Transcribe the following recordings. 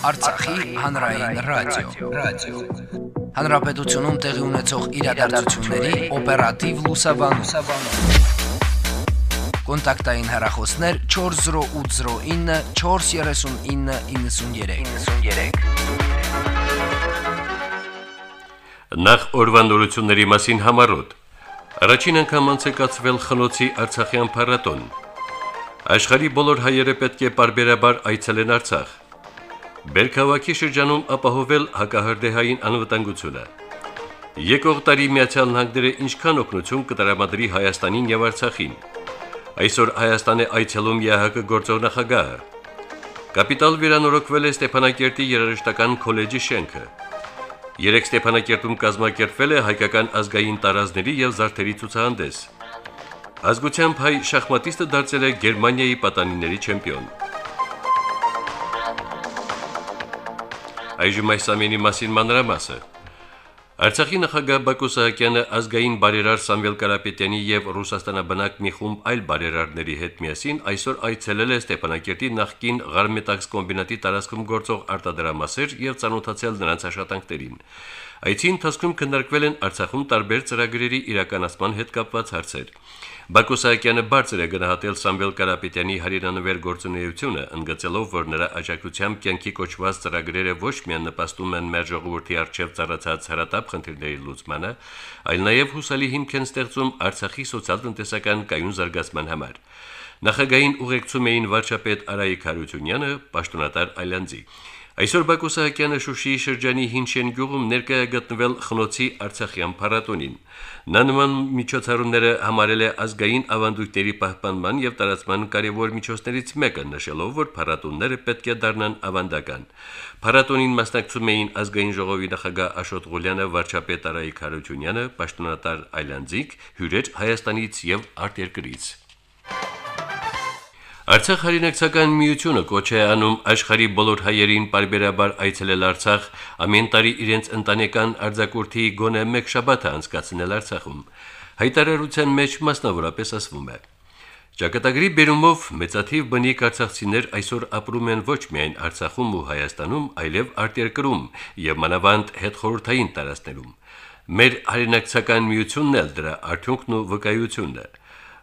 Արցախի հանրային ռադիո, ռադիո։ Հանրապետությունում տեղի ունեցող իրադարձությունների օպերատիվ լուսաբանում։ Կոնտակտային հեռախոսներ 40809 43993։ 93։ Նախ օրվանորությունների մասին համարոտ։ Առաջին անգամ անցկացվել խնոցի Արցախյան փառատոն։ Աշխարի բոլոր հայերը պետք է բարբերաբար այցելեն Արցախ։ Բերքավակի շրջանում ապահովել հակահրդեհային անվտանգությունը։ Եկող տարի Միացյալ Նահանգները ինչքան օգնություն կտրամադրի Հայաստանին եւ Արցախին։ Այսօր Հայաստան է այցելում ԵԱՀԿ գործող նախագահը։ Կապիտալ վերանորոգվել է Ստեփանակերտի երաժշտական քոլեջի շենքը։ Երեք Ստեփանակերտում կազմակերպվել է հայկական ազգային տարազների եւ զարդերի ցուցահանդես։ Ազգությամբ հայ շախմատիստը դարձել է Գերմանիայի պատանիների չեմպիոն։ Այժմ այս ամենի մասին մանրամասը։ Արցախի նախագահ Բակո Սահակյանը ազգային բարերար Սամվել Կարապետյանի եւ Ռուսաստանաբնակ մի խումբ այլ բարերարների հետ միասին այսօր այցելել է Ստեփանակերտի նախկին Ղարմետաքս կոմբինատի տարածքում գործող արտադրամասեր եւ ցանոթացել նրանց աշխատանքներին։ Այցի ընթացքում քննարկվել են Արցախում տարբեր ծրագրերի իրականացման հետ կապված հարցեր։ Բակո Սահակյանը բարձր է գնահատել Սամվել Կարապետյանի հարիրանվեր գործունեությունը, ընդգծելով, որ նրա աջակցությամբ կյանքի կոչված ծրագրերը ոչ միայն նպաստում են մեր ժողովրդի արժև ծառացած հարատապ խնդիրների լուծմանը, այլ նաև հուսալի հիմք են ստեղծում Արցախի սոցիալ-տնտեսական կայուն զարգացման համար։ Նախագահային ուղեկցում էին վարչապետ Արայիկ Հարությունյանը, պաշտոնատար Այլանդզի։ Այսօր Բակո Սահակյանը Շուշիի շրջանի Հինչեն գյուղում ներկայ է գտնվել Խնոցի Արցախյան փառատոնին։ Նա նման միջոցառումները համարել է ազգային ավանդույթների պահպանման եւ տարածման կարևոր միջոցներից մեկը, նշելով, որ փառատոնները պետք է դառնան ավանդական։ Փառատոնին մասնակցում էին ազգային ժողովի նախագահ Աշոտ Ղուլյանը, վարչապետ Արայիկ Հարությունյանը, պաշտոնատար Այլանդզիկ, հյուրեր Հայաստանից եւ արտերկրից։ Արցախ հայրենական միությունը կոչ է անում աշխարի բոլոր հայերին բարբերաբար այցելել Արցախ, ամեն տարի իրենց ընտանեկան արձակուրդի գոնե մեկ շաբաթը անցկացնել Արցախում։ Հայտարարության մեջ մասնավորապես ասվում է. Ճակատագրի բերումով մեծաթիվ բնիկ արցախցիներ այսօր ապրում են ոչ միայն Արցախում ու Հայաստանում, այլև արտերկրում եւ մանավանդ հետխորհրդային տարածքներում։ Մեր հայրենական միությունն էլ դրա արդյունքն ու վկայությունն է։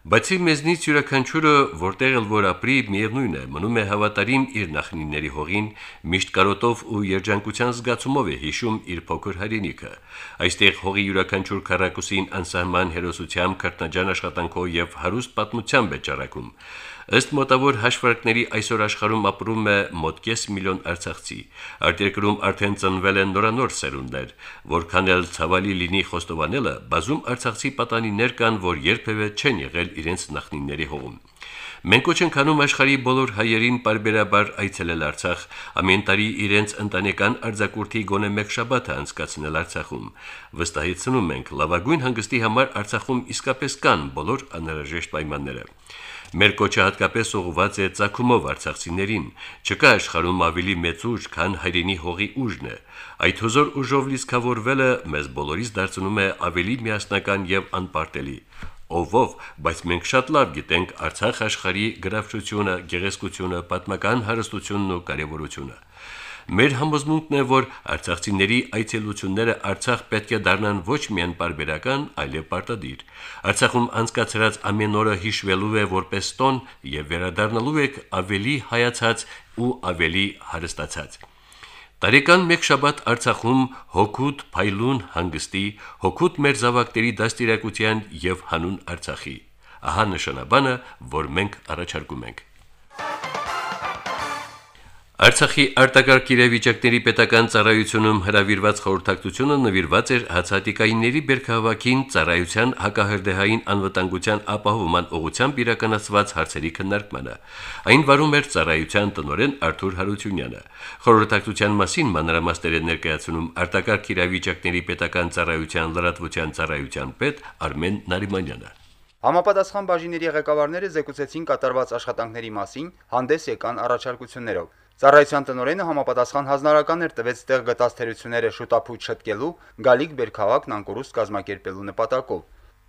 Բացի մեզնից յուրաքանչյուրը որտեղ էլ որ ապրի, միևնույն է, մնում է հավատարիմ իր նախնիների հողին, միշտ կարոտով ու երջանկության զգացումով է հիշում իր փոքր հայրենիքը։ Այստեղ հողի յուրաքանչյուր քառակուսին անսահման հերոսությամբ, քրտնաջան աշխատանքով եւ հարուստ պատմությամբ է ճարակում։ Ըստ մոտավոր հաշվարկների այսօր աշխարհում ապրում է մոտ 5 միլիոն արցախցի։ Արտերկրում արդեն ծնվել են նորանոր սերունդներ, որքան էլ ցավալի լինի խոստովանելը, բազում արցախցի պատանիներ կան, որ երբևէ չեն եղել իրենց նախնիների հողում։ Մենք ոչ ենք անում աշխարհի բոլոր հայերին բարբերաբար այցելել Արցախ, ամեն տարի իրենց ընտանեկան արձակուրդի գոնե մեկ շաբաթ անցկացնել Արցախում։ Վստահեցնում ենք, լավագույն հանգստի համար Արցախում իսկապես կան բոլոր անհրաժեշտ պայմանները։ Մեր կոչը հատկապես ուղղված է ցակումով արցախցիներին։ Չկա աշխարհում ավելի մեծ ուժ, քան հայրենի հողի ուժն է։ Այդ հզոր ուժով լիցքավորվելը մեզ բոլորիս դարձնում է ավելի միասնական եւ անպարտելի ովով, բայց մենք շատ լավ գիտենք Արցախ աշխարհի գրավչությունը, գեղեցկությունը, պատմական հարստությունն ու կարևորությունը։ Մեր համոզմունքն է, որ արցախցիների այցելությունները Արցախ պետք է դառնան ոչ միայն բարբերական, այլև պարտադիր։ Արցախում անցկացրած ամեն օրը հիշվելու է որպես տոն եւ վերադառնալու եք ավելի հայացած ու ավելի հարստացած։ Տարեկան մեկ շաբաթ Արցախում հոգուտ փայլուն հանգստի, հոգուտ մեր զավակների դաստիարակության եւ հանուն Արցախի։ Ահա նշանաբանը, որ մենք առաջարկում ենք։ Արցախի արտակարգ իրավիճակների պետական ծառայությունում հրավիրված խորհրդակցությունը նվիրված էր հացատիկայինների բերքահավաքին ծառայության հակահրդեհային անվտանգության ապահովման ուղղությամբ իրականացված հարցերի քննարկմանը։ Այն վարում էր ծառայության տնօրեն Արթուր Հարությունյանը։ Խորհրդակցության մասին մանրամասներ է ներկայացնում արտակարգ իրավիճակների պետական ծառայության լրատվության ծառայության պետ Արմեն Նարիմանյանը։ Համապատասխան բաժինների ղեկավարները զեկուցեցին կատարված աշխատանքների մասին, հանդես եկան առաջարկություններով։ Ծառայության տնօրենը համապատասխան հանրարական էր տվեց տեղ գտած թերությունները շուտապույտ շտկելու, գալիք բերքավակն անկորուստ կազմակերպելու նպատակով։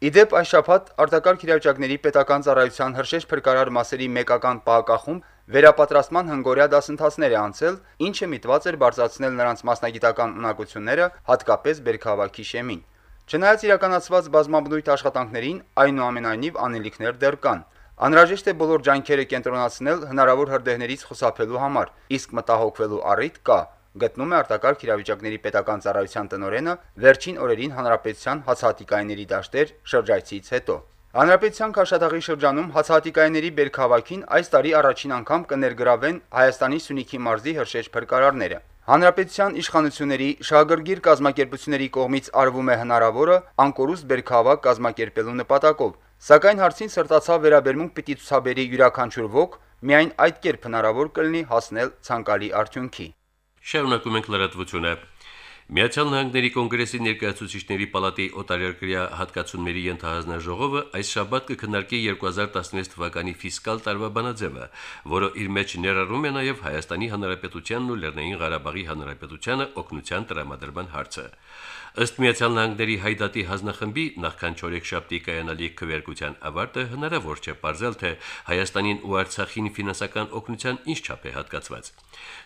Իդեպ այս շաբաթ արտակարգ իրավիճակների պետական ծառայության հրշեջ փրկարար մասերի մեկական պահակախումբ վերապատրաստման հնգորյա դասընթացներ է անցել, ինչը միտված էր բարձրացնել նրանց մասնագիտական ունակությունները, հատկապես բերքահավաքի շեմին։ Չնայած իրականացված բազմաբնույթ աշխատանքներին, այնուամենայնիվ անելիքներ դեռ կան։ Անհրաժեշտ է բոլոր ջանքերը կենտրոնացնել հնարավոր հրդեհներից խուսափելու համար, իսկ մտահոգվելու առիթ կա, գտնում է արտակարգ իրավիճակների պետական ծառայության տնօրենը վերջին օրերին հանրապետության հացահատիկայինների դաշտեր շրջայցից հետո։ Հանրապետության Քաշաթաղի շրջանում հացահատիկայինների բերքահավաքին այս տարի առաջին անգամ կներգրավեն Հայաստանի Սյունիքի մարզի հրշեջ փրկարարները։ Հանրապետության իշխանությունների շահագրգիռ կազմակերպությունների կողմից արվում է հնարավորը անկորուստ բերքահավաք կազմակերպելու նպատակով, սակայն հարցին սրտացավ վերաբերմունք պիտի ցուցաբերի յուրաքանչյուր ոք, միայն այդ կերպ հնարավոր կլինի հասնել ցանկալի արդյունքի։ Շարունակում ենք լրատվությունը։ Միացյալ Նահանգների կոնգրեսի ներկայացուցիչների պալատի օտարերկրյա հատկացումների ենթահանձնաժողովը այս շաբաթ կքննարկի 2016 թվականի ֆիսկալ տարվա բանաձևը, որը իր մեջ ներառում է նաև Հայաստանի Հանրապետությանն ու Լեռնային Ղարաբաղի Հանրապետությանը օգնության տրամադրման հարցը։ Ըստ Միացյալ Նահանգների հայդատի հանձնախմբի նախքան չորեքշաբթի կայանալիք քվեարկության ավարտը հնարավոր չէ ողջել թե Հայաստանին ու Արցախին ֆինանսական օգնության ինչ չափ է հատկացված։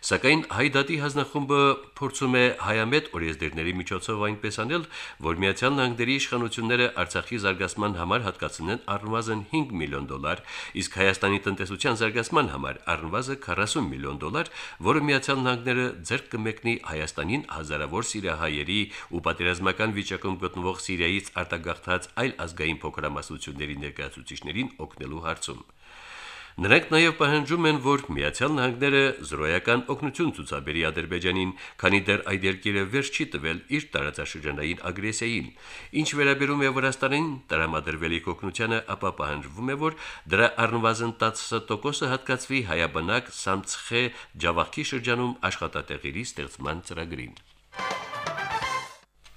Սակայն հայդատի հանձնախումբը փորձում է հայամետ օրենսդիրների միջոցով այնպես անել, որ Միացյալ Նահանգների իշխանությունները Արցախի զարգացման համար հատկացնեն առնվազն 5 միլիոն դոլար, իսկ Հայաստանի տնտեսության զարգացման համար առնվազն 40 միլիոն դոլար, որը Միացյալ Նահանգները ձեռք կմեկնի Հայաստանին հազարավոր սիրահայերի ու պատերազմական վիճակում գտնվող Սիրիայից արտագաղթած այլ ազգային փոքրամասնությունների ներկայացուցիչներին օգնելու հարցում։ Նրանք նաև պահանջում են, որ Միացյալ Նահանգները զրոյական օգնություն ցուցաբերի Ադրբեջանին, քանի դեռ այդ երկիրը վերջ չի տվել իր տարածաշրջանային ագրեսիային։ Ինչ վերաբերում է Վրաստանին տրամադրվելիք օգնությանը, ապա պահանջվում է, որ դրա առնվազն 10%-ը հատկացվի հայաբնակ Սամցխե Ջավախքի շրջանում աշխատատեղերի ստեղծման ծրագրին։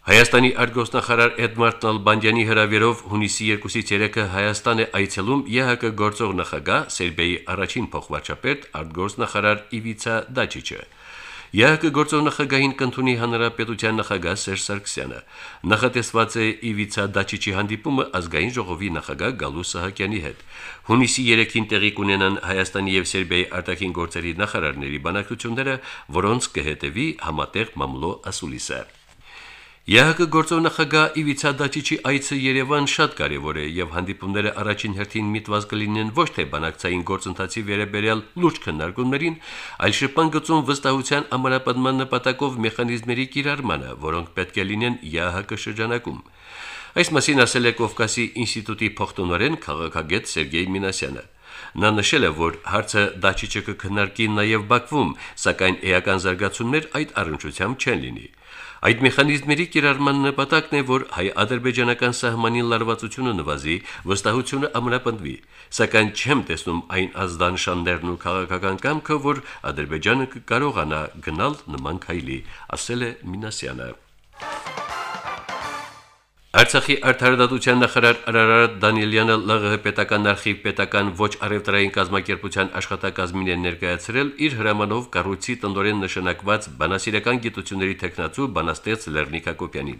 Հայաստանի արտգոսնախարար Էդմարդ Նալբանդյանի հրավերով հունիսի 2-ից 3-ը Հայաստան է այցելում ԵՀԿ գործող նախագահ Սերբիայի առաջին փոխվարչապետ արտգոսնախարար Իվիցա Դաչիչը։ ԵՀԿ գործող նախագահին կընդունի հանրապետության նախագահ Սերժ Սարգսյանը։ Նախատեսված է Իվիցա Դաչիչի հանդիպումը ազգային ժողովի նախագահ Գալու Սահակյանի հետ։ Հունիսի 3-ին տեղի կունենան Հայաստանի եւ Սերբիայի արտաքին գործերի նախարարների բանակցությունները, որոնց կհետևի համատեղ մամլո ասուլիսը։ ԵՀԿ գործող նախագահ Իվիցա Դաչիչի այցը Երևան շատ կարևոր է եւ հանդիպումները առաջին հերթին միտված կլինեն ոչ թե բանակցային գործընթացի վերաբերյալ լուրջ քննարկումներին, այլ շփման գծում վստահության ամրապնդման նպատակով մեխանիզմերի կիրառմանը, որոնք պետք է լինեն ԵՀԿ շրջանակում։ Այս մասին ասել է Կովկասի ինստիտուտի փոխտնօրեն քաղաքագետ Սերգեյ Մինասյանը։ Նա նշել է, որ հարցը Դաչիչը կքննարկի նաև Բաքվում, սակայն էական զարգացումներ այդ առնչությամբ չեն լինի։ Այդ մեխանիզմերի կիրառման նպատակն է, որ հայ-ադրբեջանական սահմանին լարվածությունը նվազի, վստահությունը ամրապնդվի, սակայն չեմ տեսնում այն ազդանշաններն ու քաղաքական կամքը, որ Ադրբեջանը կարողանա գնալ նման քայլի, ասել է Մինասյանը։ Արցախի արտարադատության նախարար Արարատ Դանիելյանը ԼՂՀ պետական արխիվ պետական ոչ արևտրային կազմակերպության աշխատակազմին է ներկայացրել իր հրամանով կառույցի տնօրեն նշանակված բանասիրական գիտությունների տեխնացու բանաստեղծ Լեռնիկ Հակոբյանին։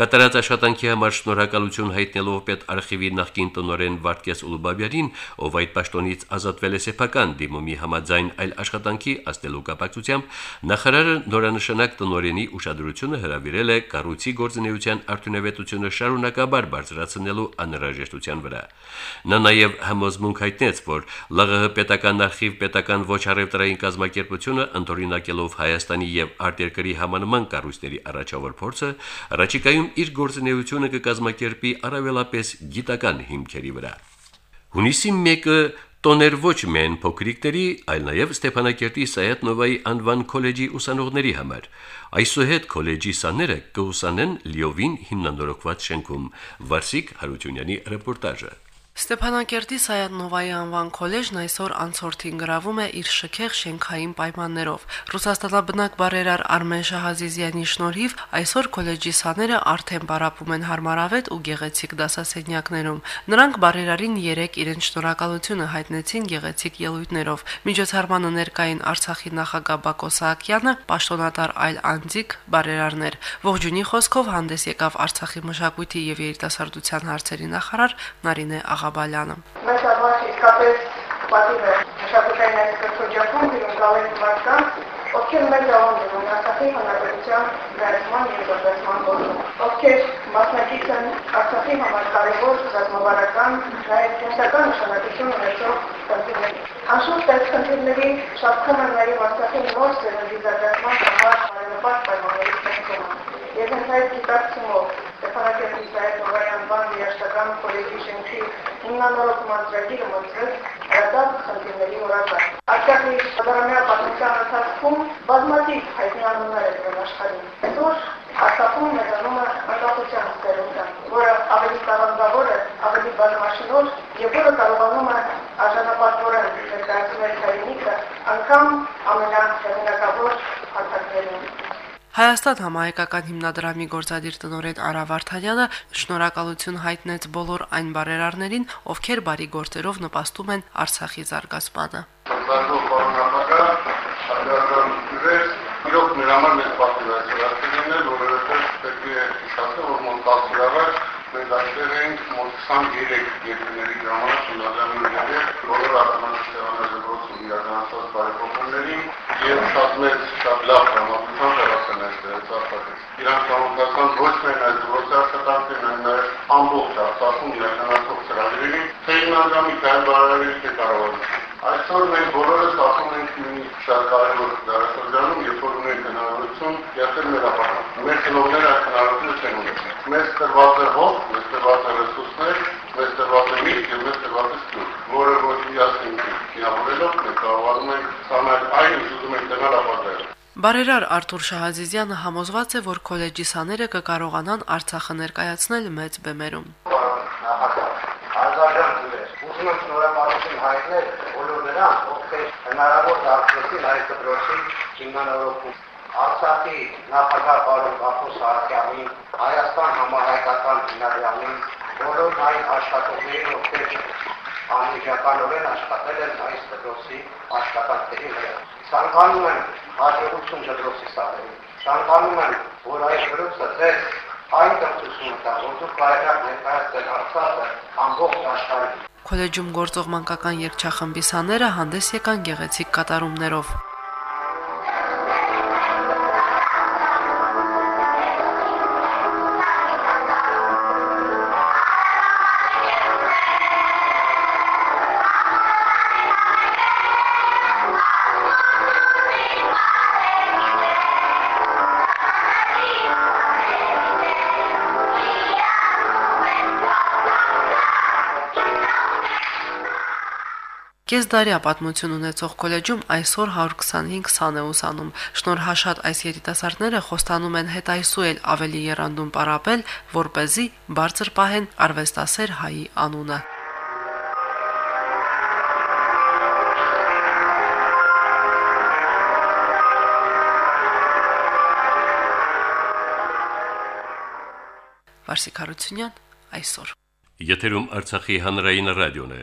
Կատարած աշխատանքի համար շնորհակալություն հայտնելով պետ արխիվի նախկին տնօրեն Վարդգես Ուլուբաբյանին, ով այդ պաշտոնից ազատվել է սեփական դիմումի համաձայն այլ աշխատանքի աստելու կապակցությամբ, նախարարը նորանշանակ տնօրենի ուշադրությունը հրավիրել է կառույցի գործունեության արդյունավետությունը տնտեսությունը շարունակաբար բարձրացնելու անհրաժեշտության վրա։ Նա նաև համոզմունք հայտնեց, որ ԼՂՀ պետական արխիվ պետական ոչ առևտրային կազմակերպությունը ընդօրինակելով Հայաստանի եւ արտերկրի համանման կառույցների առաջավոր փորձը, առաջիկայում իր գործունեությունը կկազմակերպի առավելապես գիտական հիմքերի վրա։ Հունիսի 1-ը տոներ ոչ միայն փոքրիկների, այլ նաև Ստեփանակերտի Սայաթ Նովայի անվան քոլեջի ուսանողների համար։ Այսուհետ քոլեջի սաները կուսանեն Լիովին հիմնադրողված շենքում։ Վարսիկ Հարությունյանի ռեպորտաժը։ Ստեփանակերտի Սայաննովայի անվան քոլեջն այսօր անցորդին գրավում է իր շքեղ շենքային պայմաններով։ Ռուսաստանաբնակ բարերար Արմեն Շահազիզյանի շնորհիվ այսօր քոլեջի սաները արդեն պարապում են հարմարավետ ու գեղեցիկ դասասենյակներում։ Նրանք բարերարին 3 իրեն շնորհակալությունը հայտնեցին գեղեցիկ ելույթներով։ Միջոցառմանը ներկային Արցախի նախագահ Բակո Սահակյանը, պաշտոնատար այլ անձիկ բարերարներ։ Ողջունի խոսքով հանդես եկավ Արցախի մշակույթի եւ երիտասարդության հարցերի նախարար Նարինե Աղ Աղաբալյանը։ Մեծ համար իսկապես պատիվը մշակութային այս կրթօջախում դրունգալեն մարդկանց, ովքեր մեր դավանում են Արցախի հանրապետության դարձման եւ զարգացման գործում, ովքեր մասնակից են Արցախի համար կարևոր ռազմավարական, նաեւ կենսական նշանակություն ունեցող խնդիրների։ Անշուշտ այս խնդիրների են նաեւ Արցախի նոր սերնդի զարգացման համար բարենպաստ պայմանների ստեղծումը։ Եվ հենց այդ գիտակցումով Ստեփանակերտի Սայաթովյան բան երաշտական կոլեգի շենքի հիմնանորոգման ծրագիրը մտցրեց հրադապ խնդիրների որակը։ Արցախի շրջանամյա պատմության ընթացքում բազմաթիվ հայտնի անուններ են եղել աշխարհին։ Այսօր Արցախում մեծանում է անկախության ստերության, որը ավելի տարանձավոր է, ավելի բազմաշնոր եւ որը կարողանում է արժանապատվորեն ներկայացնել հայրենիքը անգամ ամենահեղինակավոր հարթակներում։ Հայաստան համահայկական հիմնադրամի գործադիր տնօրեն Արա Վարդանյանը շնորհակալություն հայտնեց բոլոր այն բարերարներին, ովքեր բարի գործերով նպաստում են Արցախի զարգացմանը։ Ծառայող պարոնակական հարգարժան իրոք մեր համար մեծ պատվիրացիացիաներ, որովհետև պետք է հիշացնել, որ մոտ 10 առաջ մենք այստեղ ենք մոտ 23 երկրների ժամանակ հիմնադրամի բոլոր արտոնական գործում իրականացված բարեփոխումներին եւ շատ մեծ շատ լավ համապատասխան Արցախից։ Իրանք համապատասխան ոչ միայն այս գործի աշխատանքին, այլ նաեւ ամբողջ Արցախում իրականացող ծրագրերին, թե հիմնադրամի կայացարարների թե կառավարության Այսօր մենք բոլորս ասում ենք մի շատ կարևոր դարաշրջանում, երբ որ ունենք հնարավորություն յետել մեր ապահով։ Մեր ծնողները այդ հնարավորությունը չեն ունեցել։ Մեզ տրված է հող, մեզ տրված է ռեսուրսներ, մեզ տրված է միտք եւ մեզ տրված է ստուր, որը որ իրացնենք միավորելով մենք կարողանում ենք սանել այն, ինչ ուզում ենք տենալ ապագայում։ Բարերար Արթուր Շահազիզյանը համոզված է, որ քոլեջի սաները կկարողանան Արցախը ներկայացնել մեծ բեմերում։ Ուզում եմ շնորհակալություն հայտնել բոլոր նրանց, ովքեր հնարավոր դարձրեցին այս դպրոցի հիմնանորոգում։ Արցախի նախագահ պարոն Բախուս Սահակյանին, Հայաստան համահայկական հիմնադրամին, բոլոր այն աշխատողներին, ովքեր անմիջականորեն աշխատել են այս դպրոցի աշխատանքների վրա։ Ցանկանում եմ հաջողություն դպրոցի սահմանին։ Ցանկանում եմ, որ այս դպրոցը ձեզ այն դրսությունը կա, որ դուք կարողանաք ներկայացնել Արցախը ամբողջ աշխարհին։ Քոլեջում գործող մանկական երգչախմբի սաները հանդես եկան գեղեցիկ կատարումներով։ Կեսդարյա պատմություն ունեցող քոլեջում այսօր 125 սան է ուսանում։ Շնորհաշատ այս երիտասարդները խոստանում են հետ այսուել ավելի երանդում պարապել, որ เป զի բարձր պահեն արվեստասեր հայի անունը։ Վարսիկ Հարությունյան այսօր Եթերում Արցախի հանրային ռադիոն է։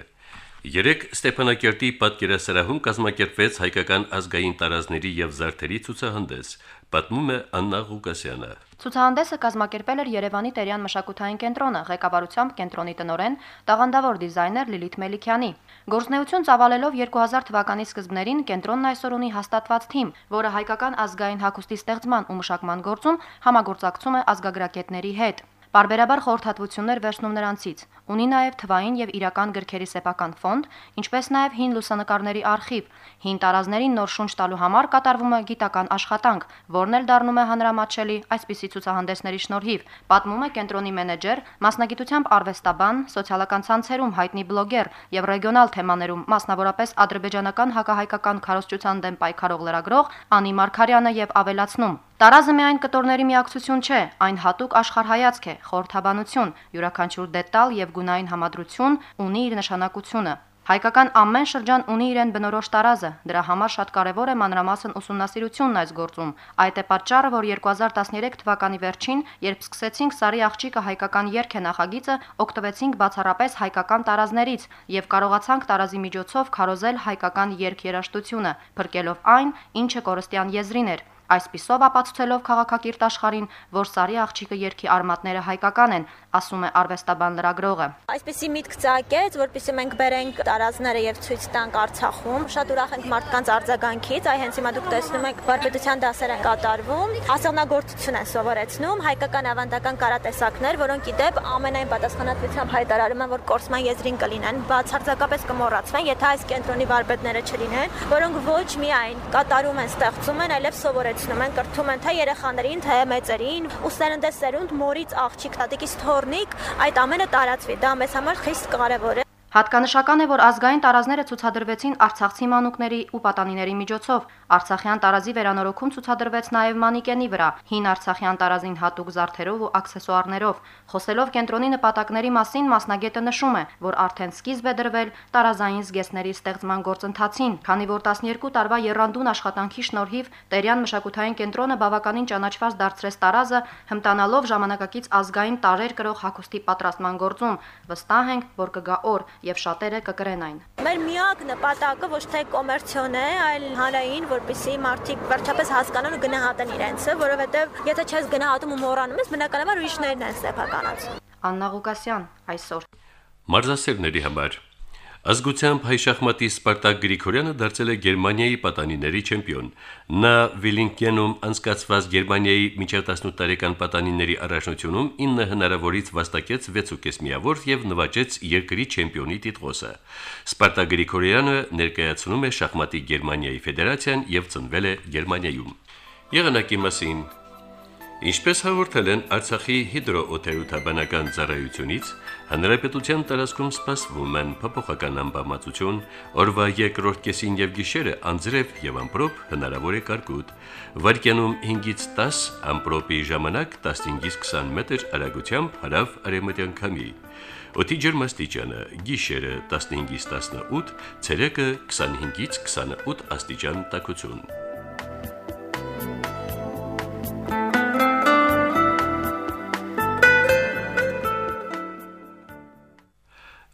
Երեք Ստեփանակերտի պատկերասրահում կազմակերպվեց հայկական ազգային տարազների եւ զարդերի ցուցահանդես։ Պատմում է Աննա Ղուկասյանը։ Ցուցահանդեսը կազմակերպել էր Երևանի Տերյան մշակութային կենտրոնը, ղեկավարությամբ կենտրոնի տնորեն, տաղանդավոր դիզայներ Լիլիթ Մելիքյանի։ Գործնեություն ծավալելով 2000 թվականի սկզբներին կենտրոնն այսօր ունի հաստատված թիմ, որը հայկական ազգային հագուստի ստեղծման ու մշակման գործում համագործակցում է ազգագրագետների հետ։ Բարբերաբար խորհրդատվություններ վերցնում նրանցից։ Ունի նաև թվային եւ իրական գրքերի սեփական ֆոնդ, ինչպես նաև հին լուսանկարների արխիվ։ Հին տարազներին նոր շունչ տալու համար կատարվում է գիտական աշխատանք, որն էլ դառնում է հանրամատչելի այսպիսի ցուցահանդեսների շնորհիվ, պատմում է կենտրոնի մենեջեր, մասնագիտությամբ արվեստաբան, սոցիալական ցանցերում հայտնի բլոգեր եւ ռեգիոնալ թեմաներում, մասնավորապես ադրբեջանական հակահայկական քարոզչության դեմ պայքարող լրագրող Անի Մարկարյանը եւ ավելացնում. Տարազը միայն կտորների միակցություն չէ, այն հատուկ աշխարհայացք է, խորթաբանություն, յուրաքանչյուր դետալ եւ գունային համադրություն ունի իր նշանակությունը։ Հայկական ամեն շրջան ունի իրեն բնորոշ տարազը, դրա համար շատ կարևոր է մանրամասն ուսումնասիրությունն այս գործում։ Այդ է պատճառը, որ 2013 թվականի վերջին, երբ սկսեցինք Սարի աղջիկը հայկական երգ է նախագիծը, օգտվեցինք բացառապես հայկական տարազներից եւ կարողացանք տարազի միջոցով քարոզել հայկական երգ երաժշտությունը, փրկելով այն, ինչը կորստյան եզրին էր։ Այսպիսով ապացուցելով քաղաքակիրթ աշխարհին, որ Սարի աղջիկը երկի արմատները հայկական են, ասում է արվեստաբան լրագրողը։ Այսպիսի միտք ծագեց, որպեսզի մենք բերենք տարազները եւ ցույց տանք Արցախում։ Շատ ուրախ ենք մարդկանց արձագանքից, այ հենց հիմա դուք տեսնում եք վարպետության դասեր են կատարվում, ասեղնագործություն են սովորեցնում, հայկական ավանդական կարատեսակներ, որոնք իդեպ ամենայն պատասխանատվությամբ հայտարարում են, որ կորսման եզրին կլինեն, բացարձակապես կմոռացվեն, եթե այս կենտրոնի վարպետները չլինեն, որոնք ոչ միայն կատարում են, ստեղծում են, այլև սովորեցնում են, կրթում են թե երեխաներին, թե մեծերին, ու սերնդե սերունդ մորից աղջիկ, տատիկից թորնիկ, այդ ամենը տարածվի։ Դա մեզ համար խիստ կարևոր է։ Հատկանշական է, որ ազգային տարազները ցուցադրվեցին Արցախցի մանուկների ու պատանիների միջոցով։ Արցախյան տարազի վերանորոգում ցուցադրվեց նաև մանիկենի վրա, հին Արցախյան տարազին հատուկ զարդերով ու աքսեսուարներով։ Խոսելով կենտրոնի նպատակների մասին, մասնագետը նշում է, որ արդեն սկիզբ է դրվել տարազային զգեստների ստեղծման գործընթացին, քանի որ 12 տարվա երանդուն աշխատանքի շնորհիվ Տերյան մշակութային կենտրոնը բավականին ճանաչված դարձրեց տարազը, հմտանալով ժամանակակից ազգային տարեր կրող հագուստի պատրաստման գործում։ Վստահ ենք, որ կգա օր, եւ շատերը կկրեն այն։ Մեր միակ նպատակը ոչ թե կոմերցիոն է, այլ հանրային, որպեսզի մարդիկ վերջապես հասկանան ու գնահատեն իրենցը, որովհետեւ եթե չես գնահատում ու մոռանում ես, բնականաբար ուրիշներն են ստեփականացում։ Աննա Ղուկասյան այսօր Մարզասերների համար Ազգությամբ հայ շախմատի Սպարտակ Գրիգորյանը դարձել է Գերմանիայի պատանիների չեմպիոն։ Նա Վիլինկենում անցկացված Գերմանիայի մինչև 18 տարեկան պատանիների առաջնությունում 9 հնարավորից վաստակեց 6.5 միավոր եւ նվաճեց երկրի չեմպիոնի տիտղոսը։ Սպարտակ Գրիգորյանը ներկայացնում է շախմատի Գերմանիայի ֆեդերացիան եւ ծնվել է Գերմանիայում։ Եղանակի մասին. Ինչպես հաղորդել են Արցախի հիդրոօթերոթաբանական ծառայությունից, հանրապետության տարածքում սպասվում են փոփոխական ամպամածություն, օրվա երկրորդ կեսին եւ գիշերը անձրև եւ ամպրոպ հնարավոր է կարկուտ։ Վարկյանում 5-ից 10 ամպրոպի ժամանակ 15-ից 20 մետր արագությամբ հարավ արևմտյան քամի։ Օդի ջերմաստիճանը՝ գիշերը 15-ից 18, ցերեկը 25-ից 28 աստիճան տաքություն։